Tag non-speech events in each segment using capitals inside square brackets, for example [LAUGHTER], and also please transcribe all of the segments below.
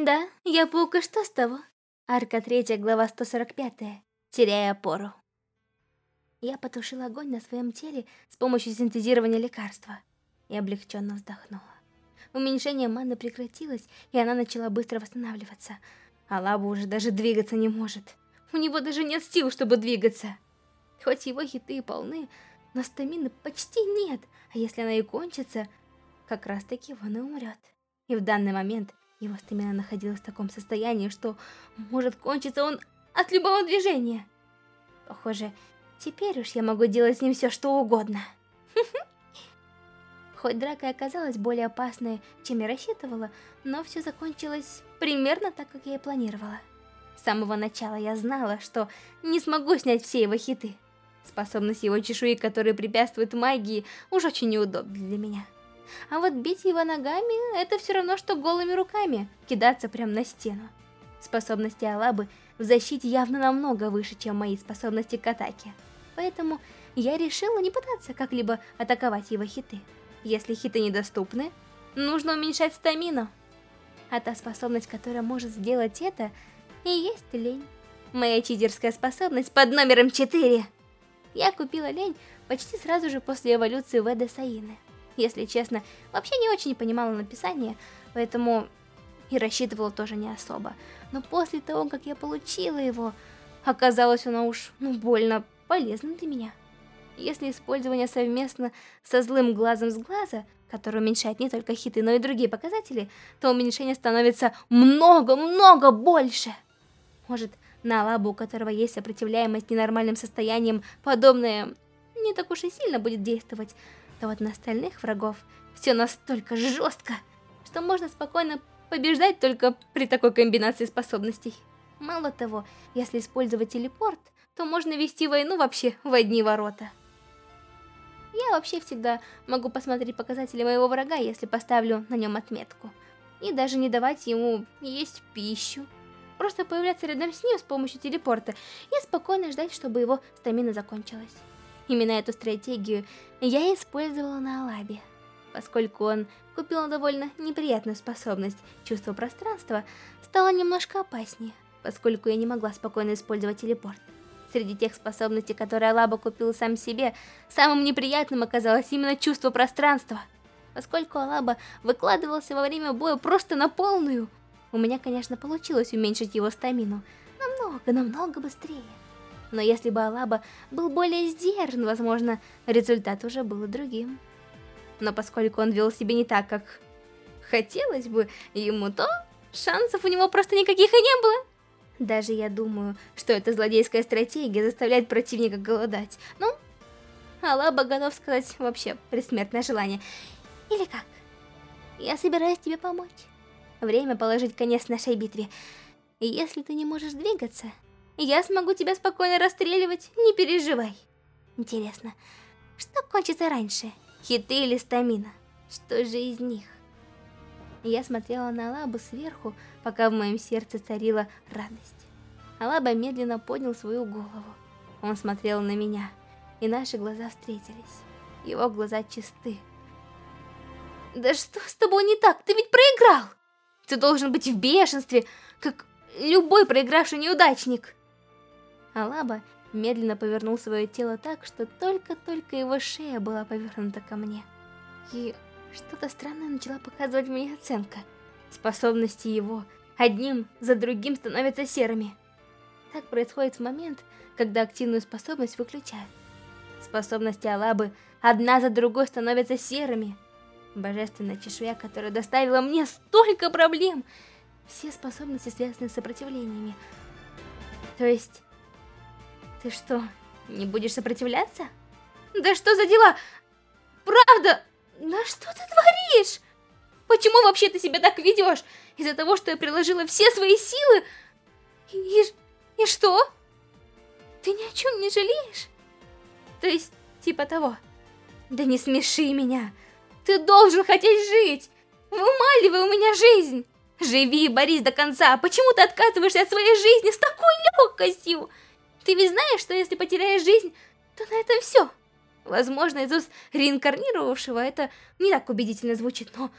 Да, я паук, и что с того? Арка 3, глава 145. Теряя опору. Я потушила огонь на своем теле с помощью синтезирования лекарства и облегченно вздохнула. Уменьшение маны прекратилось, и она начала быстро восстанавливаться. А Лаба уже даже двигаться не может. У него даже нет сил, чтобы двигаться. Хоть его хиты и полны, но стамины почти нет, а если она и кончится, как раз таки он и умрет. И в данный момент его стамина находилась в таком состоянии, что может кончиться он от любого движения. Похоже, теперь уж я могу делать с ним все, что угодно. [LAUGHS] Хоть драка оказалась более опасной, чем я рассчитывала, но все закончилось примерно так, как я и планировала. С самого начала я знала, что не смогу снять все его хиты. Способность его чешуи, которая препятствует магии, уж очень неудобна для меня. А вот бить его ногами, это все равно, что голыми руками кидаться прямо на стену. Способности Алабы в защите явно намного выше, чем мои способности к атаке. Поэтому я решила не пытаться как-либо атаковать его хиты. Если хиты недоступны, нужно уменьшать стамину. А та способность, которая может сделать это, и есть лень. Моя читерская способность под номером 4. Я купила лень почти сразу же после эволюции Веда Саины. Если честно, вообще не очень понимала написание, поэтому и рассчитывала тоже не особо. Но после того, как я получила его, оказалось оно уж ну, больно полезным для меня. Если использование совместно со злым глазом с глаза, который уменьшает не только хиты, но и другие показатели, то уменьшение становится много-много больше. Может, на лабу, у которого есть сопротивляемость ненормальным состояниям, подобное не так уж и сильно будет действовать, то вот на остальных врагов все настолько жестко, что можно спокойно побеждать только при такой комбинации способностей. Мало того, если использовать телепорт, то можно вести войну вообще в одни ворота. Я вообще всегда могу посмотреть показатели моего врага, если поставлю на нем отметку. И даже не давать ему есть пищу. Просто появляться рядом с ним с помощью телепорта и спокойно ждать, чтобы его стамина закончилась. Именно эту стратегию я использовала на Алабе. Поскольку он купил довольно неприятную способность чувства пространства, стало немножко опаснее, поскольку я не могла спокойно использовать телепорт. Среди тех способностей, которые Алаба купил сам себе, самым неприятным оказалось именно чувство пространства. Поскольку Алаба выкладывался во время боя просто на полную, у меня, конечно, получилось уменьшить его стамину намного-намного быстрее. Но если бы Алаба был более сдержан, возможно, результат уже был другим. Но поскольку он вел себя не так, как хотелось бы ему, то шансов у него просто никаких и не было. Даже я думаю, что эта злодейская стратегия заставляет противника голодать. Ну, Алаба готов сказать вообще предсмертное желание. Или как? Я собираюсь тебе помочь. Время положить конец нашей битве. Если ты не можешь двигаться, я смогу тебя спокойно расстреливать, не переживай. Интересно, что кончится раньше, хиты или стамина? Что же из них? Я смотрела на Алабу сверху, пока в моем сердце царила радость. Алаба медленно поднял свою голову. Он смотрел на меня, и наши глаза встретились. Его глаза чисты. «Да что с тобой не так? Ты ведь проиграл! Ты должен быть в бешенстве, как любой проигравший неудачник!» Алаба медленно повернул свое тело так, что только-только его шея была повернута ко мне. И что-то странное начала показывать мне оценка. Способности его одним за другим становятся серыми. Так происходит в момент, когда активную способность выключают. Способности Алабы одна за другой становятся серыми. Божественная чешуя, которая доставила мне столько проблем. Все способности связаны с сопротивлениями. То есть, ты что, не будешь сопротивляться? Да что за дела? Правда? Да что ты творишь? Почему вообще ты себя так ведешь? Из-за того, что я приложила все свои силы? И, и что? Ты ни о чем не жалеешь? То есть, типа того. Да не смеши меня. Ты должен хотеть жить. Вымаливай у меня жизнь. Живи и борись до конца. Почему ты отказываешься от своей жизни с такой легкостью? Ты ведь знаешь, что если потеряешь жизнь, то на этом все. Возможно, из уст реинкарнировавшего это не так убедительно звучит, но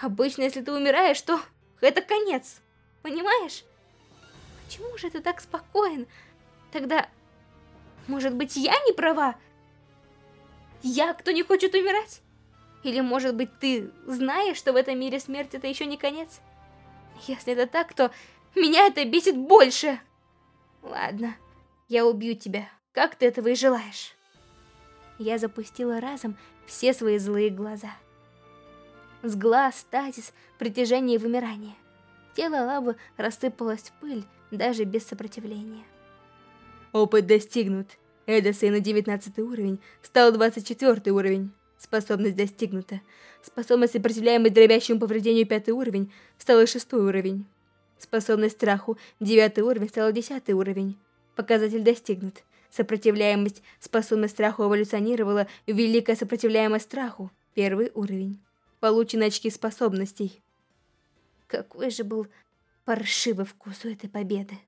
обычно, если ты умираешь, то это конец. Понимаешь? Почему же ты так спокоен? Тогда, может быть, я не права? Я, кто не хочет умирать? Или, может быть, ты знаешь, что в этом мире смерть это еще не конец? Если это так, то меня это бесит больше. Ладно, я убью тебя, как ты этого и желаешь. Я запустила разом все свои злые глаза. С глаз, статис, притяжение и вымирание. Тело лавы рассыпалось в пыль, даже без сопротивления. Опыт достигнут. Эдосей на 19 уровень, стал 24 уровень. Способность достигнута. Способность сопротивляемость дробящему повреждению 5 уровень, стала 6 уровень. Способность страху 9 уровень, стала 10 уровень. Показатель достигнут. Сопротивляемость, способность страху эволюционировала в великая сопротивляемость страху, первый уровень. Получены очки способностей. Какой же был паршивый вкус у этой победы.